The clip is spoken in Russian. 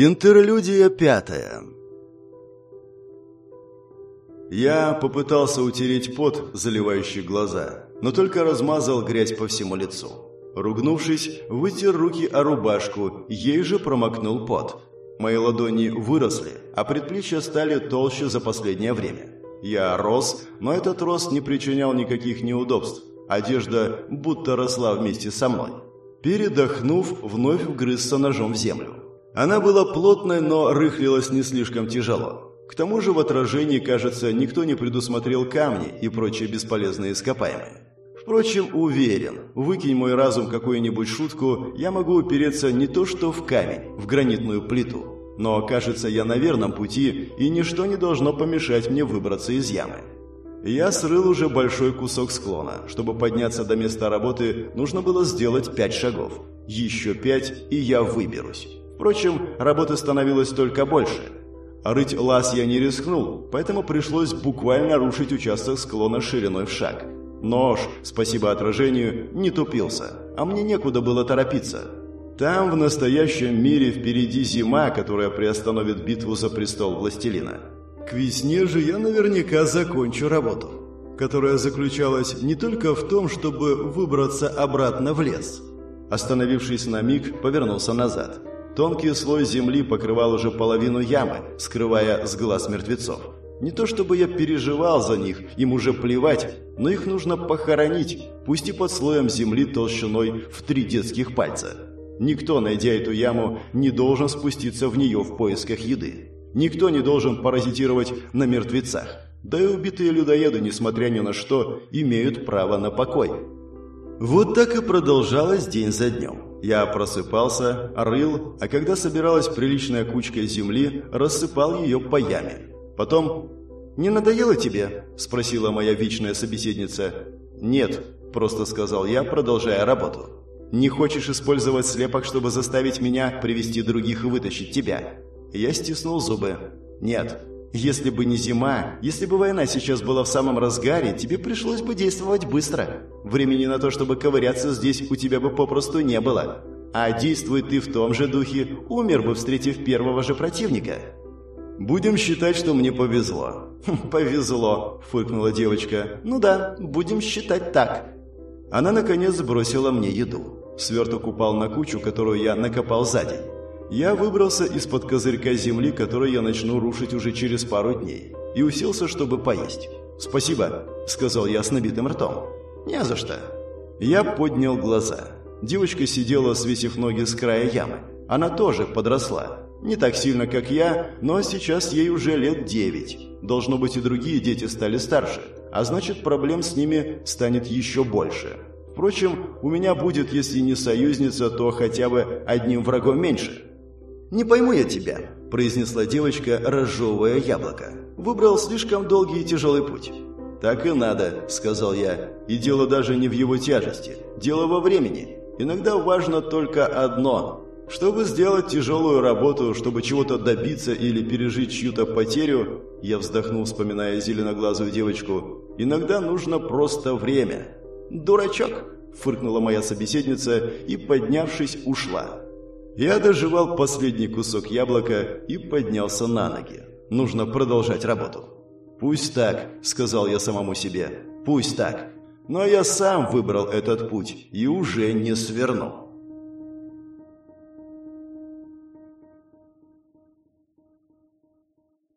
Интерлюдия пятая Я попытался утереть пот, заливающий глаза, но только размазал грязь по всему лицу. Ругнувшись, вытер руки о рубашку, ей же промокнул пот. Мои ладони выросли, а предплечья стали толще за последнее время. Я рос, но этот рост не причинял никаких неудобств. Одежда будто росла вместе со мной. Передохнув, вновь вгрызся ножом в землю. Она была плотной, но рыхлилась не слишком тяжело. К тому же в отражении, кажется, никто не предусмотрел камни и прочие бесполезные ископаемые. Впрочем, уверен, выкинь мой разум какую-нибудь шутку, я могу упереться не то что в камень, в гранитную плиту. Но, кажется, я на верном пути, и ничто не должно помешать мне выбраться из ямы. Я срыл уже большой кусок склона. Чтобы подняться до места работы, нужно было сделать пять шагов. Еще пять, и я выберусь. Впрочем, работы становилось только больше. Рыть лаз я не рискнул, поэтому пришлось буквально рушить участок склона шириной в шаг. Нож, спасибо отражению, не тупился, а мне некуда было торопиться. Там, в настоящем мире, впереди зима, которая приостановит битву за престол властелина. К весне же я наверняка закончу работу, которая заключалась не только в том, чтобы выбраться обратно в лес. Остановившись на миг, повернулся назад. Тонкий слой земли покрывал уже половину ямы, скрывая с глаз мертвецов. Не то чтобы я переживал за них, им уже плевать, но их нужно похоронить, пусть и под слоем земли толщиной в три детских пальца. Никто, найдя эту яму, не должен спуститься в нее в поисках еды. Никто не должен паразитировать на мертвецах. Да и убитые людоеды, несмотря ни на что, имеют право на покой. Вот так и продолжалось день за днем. Я просыпался, рыл, а когда собиралась приличная кучка земли, рассыпал ее по яме. Потом «Не надоело тебе?» – спросила моя вечная собеседница. «Нет», – просто сказал я, продолжая работу. «Не хочешь использовать слепок, чтобы заставить меня привести других и вытащить тебя?» Я стиснул зубы. «Нет. Если бы не зима, если бы война сейчас была в самом разгаре, тебе пришлось бы действовать быстро. Времени на то, чтобы ковыряться здесь, у тебя бы попросту не было. А действуй ты в том же духе, умер бы, встретив первого же противника». «Будем считать, что мне повезло». «Хм, «Повезло», — фыркнула девочка. «Ну да, будем считать так». Она, наконец, бросила мне еду. Сверток упал на кучу, которую я накопал сзади. Я выбрался из-под козырька земли, который я начну рушить уже через пару дней, и уселся, чтобы поесть. «Спасибо», — сказал я с набитым ртом. «Не за что». Я поднял глаза. Девочка сидела, свесив ноги с края ямы. Она тоже подросла. Не так сильно, как я, но сейчас ей уже лет девять. Должно быть, и другие дети стали старше, а значит, проблем с ними станет еще больше. Впрочем, у меня будет, если не союзница, то хотя бы одним врагом меньше. «Не пойму я тебя», – произнесла девочка, разжевывая яблоко. «Выбрал слишком долгий и тяжелый путь». «Так и надо», – сказал я. «И дело даже не в его тяжести. Дело во времени. Иногда важно только одно. Чтобы сделать тяжелую работу, чтобы чего-то добиться или пережить чью-то потерю, я вздохнул, вспоминая зеленоглазую девочку, иногда нужно просто время. «Дурачок!» – фыркнула моя собеседница и, поднявшись, ушла. Я доживал последний кусок яблока и поднялся на ноги. Нужно продолжать работу. «Пусть так», — сказал я самому себе. «Пусть так. Но я сам выбрал этот путь и уже не сверну».